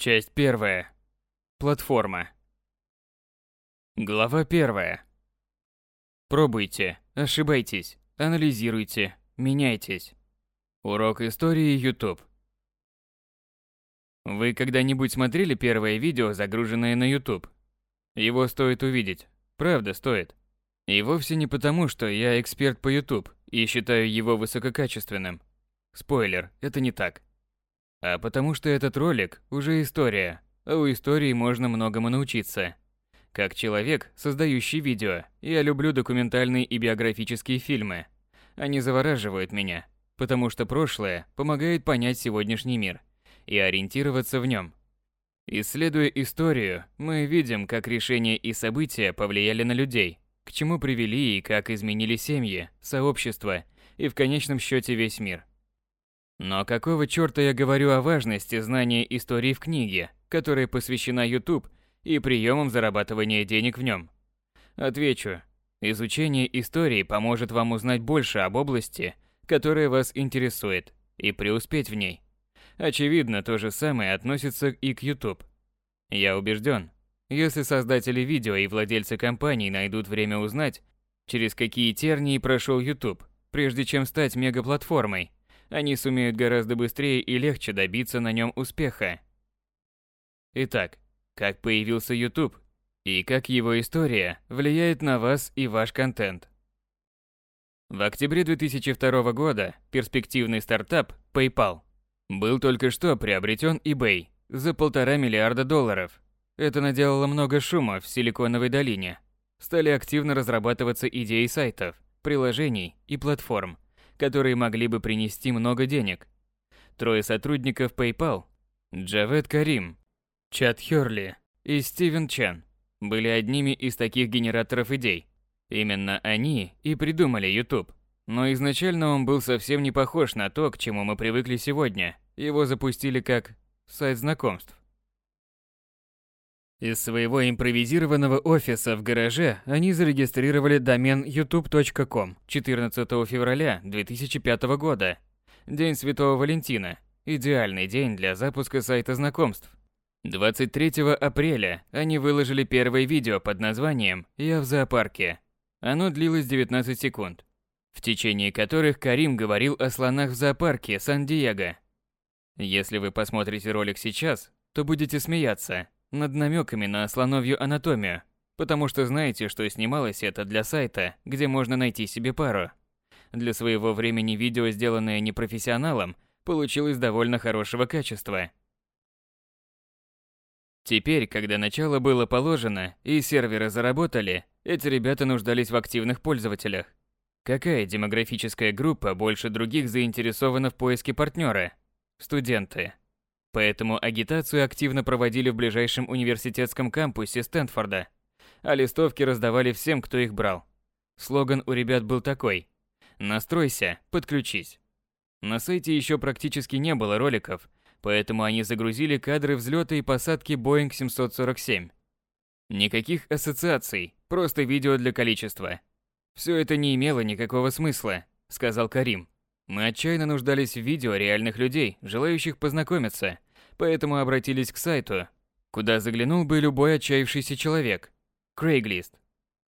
Часть первая. Платформа. Глава первая. Пробуйте, ошибайтесь, анализируйте, меняйтесь. Урок истории YouTube. Вы когда-нибудь смотрели первое видео, загруженное на YouTube? Его стоит увидеть. Правда, стоит. И вовсе не потому, что я эксперт по YouTube и считаю его высококачественным. Спойлер, это не так. А потому что этот ролик уже история, а у истории можно многому научиться. Как человек, создающий видео, я люблю документальные и биографические фильмы. Они завораживают меня, потому что прошлое помогает понять сегодняшний мир и ориентироваться в нем. Исследуя историю, мы видим, как решения и события повлияли на людей, к чему привели и как изменили семьи, сообщества и в конечном счете весь мир. Но какого чёрта я говорю о важности знания истории в книге, которая посвящена YouTube и приемам зарабатывания денег в нем? Отвечу. Изучение истории поможет вам узнать больше об области, которая вас интересует, и преуспеть в ней. Очевидно, то же самое относится и к YouTube. Я убежден, если создатели видео и владельцы компаний найдут время узнать, через какие тернии прошел YouTube, прежде чем стать мегаплатформой, они сумеют гораздо быстрее и легче добиться на нем успеха. Итак, как появился YouTube и как его история влияет на вас и ваш контент. В октябре 2002 года перспективный стартап PayPal был только что приобретен eBay за полтора миллиарда долларов. Это наделало много шума в Силиконовой долине. Стали активно разрабатываться идеи сайтов, приложений и платформ – которые могли бы принести много денег. Трое сотрудников PayPal – Джавед Карим, Чад Хёрли и Стивен Чан – были одними из таких генераторов идей. Именно они и придумали YouTube. Но изначально он был совсем не похож на то, к чему мы привыкли сегодня. Его запустили как сайт знакомств. Из своего импровизированного офиса в гараже они зарегистрировали домен youtube.com 14 февраля 2005 года. День Святого Валентина. Идеальный день для запуска сайта знакомств. 23 апреля они выложили первое видео под названием «Я в зоопарке». Оно длилось 19 секунд, в течение которых Карим говорил о слонах в зоопарке Сан-Диего. Если вы посмотрите ролик сейчас, то будете смеяться, над намеками на слоновью анатомию, потому что знаете, что снималось это для сайта, где можно найти себе пару. Для своего времени видео, сделанное непрофессионалом, получилось довольно хорошего качества. Теперь, когда начало было положено и серверы заработали, эти ребята нуждались в активных пользователях. Какая демографическая группа больше других заинтересована в поиске партнера? Студенты. Поэтому агитацию активно проводили в ближайшем университетском кампусе Стэнфорда, а листовки раздавали всем, кто их брал. Слоган у ребят был такой «Настройся, подключись». На сайте еще практически не было роликов, поэтому они загрузили кадры взлета и посадки Boeing 747. Никаких ассоциаций, просто видео для количества. Все это не имело никакого смысла, сказал Карим. Мы отчаянно нуждались в видео реальных людей, желающих познакомиться, поэтому обратились к сайту, куда заглянул бы любой отчаявшийся человек – Craigslist.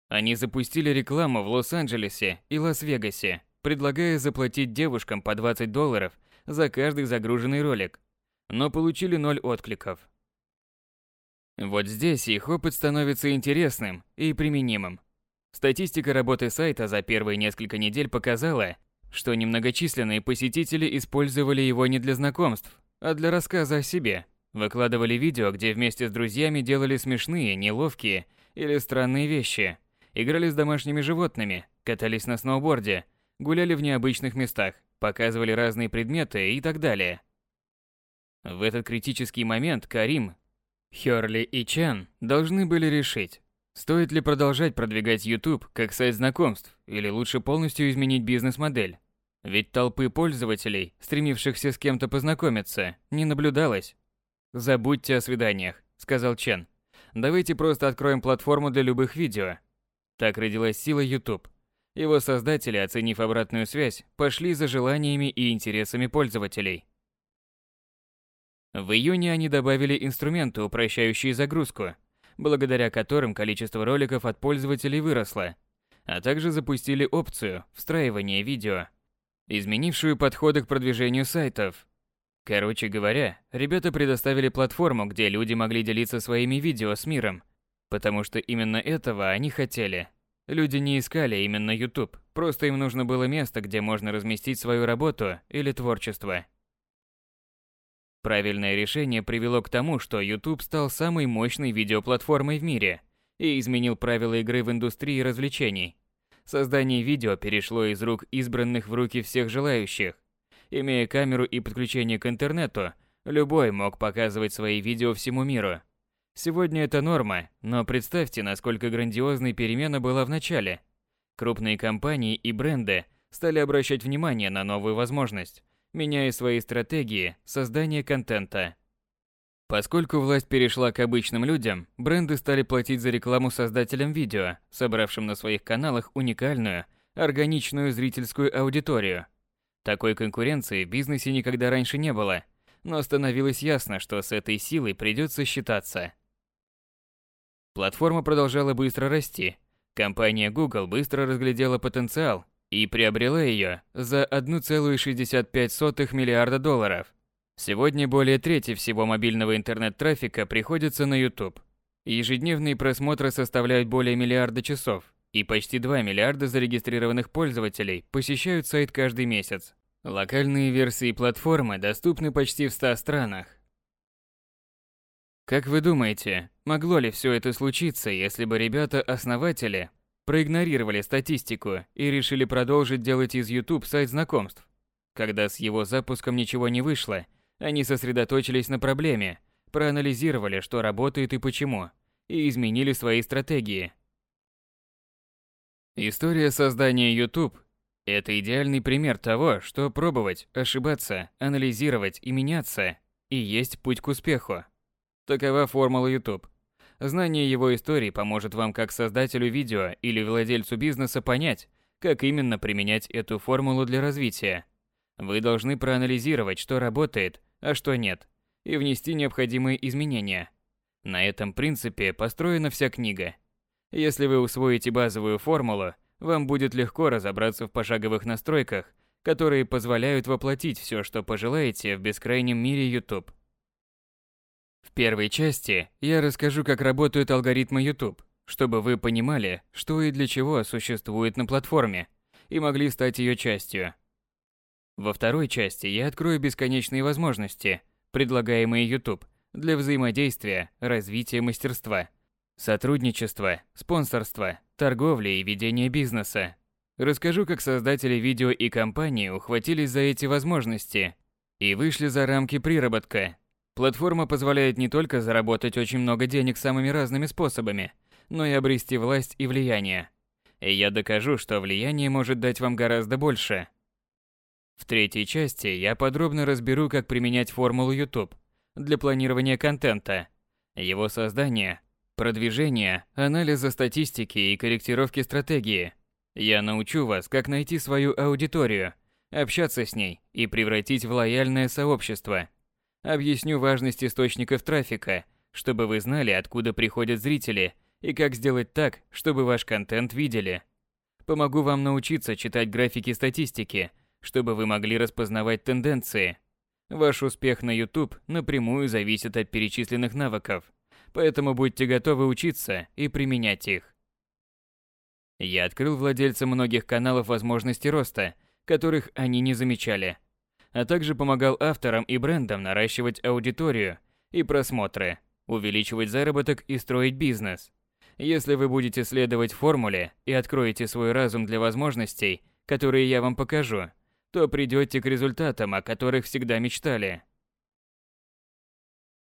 Они запустили рекламу в Лос-Анджелесе и Лас-Вегасе, предлагая заплатить девушкам по 20 долларов за каждый загруженный ролик, но получили ноль откликов. Вот здесь их опыт становится интересным и применимым. Статистика работы сайта за первые несколько недель показала, что немногочисленные посетители использовали его не для знакомств, а для рассказа о себе. Выкладывали видео, где вместе с друзьями делали смешные, неловкие или странные вещи, играли с домашними животными, катались на сноуборде, гуляли в необычных местах, показывали разные предметы и так далее. В этот критический момент Карим, Хёрли и Чан должны были решить, Стоит ли продолжать продвигать YouTube как сайт знакомств или лучше полностью изменить бизнес-модель? Ведь толпы пользователей, стремившихся с кем-то познакомиться, не наблюдалось. «Забудьте о свиданиях», — сказал Чен. «Давайте просто откроем платформу для любых видео». Так родилась сила YouTube. Его создатели, оценив обратную связь, пошли за желаниями и интересами пользователей. В июне они добавили инструменты, упрощающие загрузку, благодаря которым количество роликов от пользователей выросло, а также запустили опцию встраивания видео, изменившую подходы к продвижению сайтов. Короче говоря, ребята предоставили платформу, где люди могли делиться своими видео с миром, потому что именно этого они хотели. Люди не искали именно YouTube, просто им нужно было место, где можно разместить свою работу или творчество. Правильное решение привело к тому, что YouTube стал самой мощной видеоплатформой в мире и изменил правила игры в индустрии развлечений. Создание видео перешло из рук избранных в руки всех желающих. Имея камеру и подключение к интернету, любой мог показывать свои видео всему миру. Сегодня это норма, но представьте, насколько грандиозной перемена была в начале. Крупные компании и бренды стали обращать внимание на новую возможность, меняя свои стратегии создания контента. Поскольку власть перешла к обычным людям, бренды стали платить за рекламу создателям видео, собравшим на своих каналах уникальную, органичную зрительскую аудиторию. Такой конкуренции в бизнесе никогда раньше не было, но становилось ясно, что с этой силой придется считаться. Платформа продолжала быстро расти. Компания Google быстро разглядела потенциал и приобрела ее за 1,65 миллиарда долларов. Сегодня более трети всего мобильного интернет-трафика приходится на YouTube. Ежедневные просмотры составляют более миллиарда часов, и почти 2 миллиарда зарегистрированных пользователей посещают сайт каждый месяц. Локальные версии платформы доступны почти в 100 странах. Как вы думаете, могло ли все это случиться, если бы ребята-основатели проигнорировали статистику и решили продолжить делать из YouTube сайт знакомств. Когда с его запуском ничего не вышло, они сосредоточились на проблеме, проанализировали, что работает и почему, и изменили свои стратегии. История создания YouTube – это идеальный пример того, что пробовать, ошибаться, анализировать и меняться – и есть путь к успеху. Такова формула YouTube – Знание его истории поможет вам как создателю видео или владельцу бизнеса понять, как именно применять эту формулу для развития. Вы должны проанализировать, что работает, а что нет, и внести необходимые изменения. На этом принципе построена вся книга. Если вы усвоите базовую формулу, вам будет легко разобраться в пошаговых настройках, которые позволяют воплотить все, что пожелаете в бескрайнем мире YouTube. В первой части я расскажу, как работают алгоритмы YouTube, чтобы вы понимали, что и для чего существует на платформе, и могли стать ее частью. Во второй части я открою бесконечные возможности, предлагаемые YouTube, для взаимодействия, развития мастерства, сотрудничества, спонсорства, торговли и ведения бизнеса. Расскажу, как создатели видео и компании ухватились за эти возможности и вышли за рамки приработка, Платформа позволяет не только заработать очень много денег самыми разными способами, но и обрести власть и влияние. И я докажу, что влияние может дать вам гораздо больше. В третьей части я подробно разберу, как применять формулу YouTube для планирования контента, его создания, продвижения, анализа статистики и корректировки стратегии. Я научу вас, как найти свою аудиторию, общаться с ней и превратить в лояльное сообщество – Объясню важность источников трафика, чтобы вы знали, откуда приходят зрители и как сделать так, чтобы ваш контент видели. Помогу вам научиться читать графики статистики, чтобы вы могли распознавать тенденции. Ваш успех на YouTube напрямую зависит от перечисленных навыков, поэтому будьте готовы учиться и применять их. Я открыл владельцам многих каналов возможности роста, которых они не замечали – а также помогал авторам и брендам наращивать аудиторию и просмотры, увеличивать заработок и строить бизнес. Если вы будете следовать формуле и откроете свой разум для возможностей, которые я вам покажу, то придете к результатам, о которых всегда мечтали.